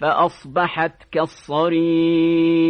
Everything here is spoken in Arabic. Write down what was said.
فأصبحت كالصريم.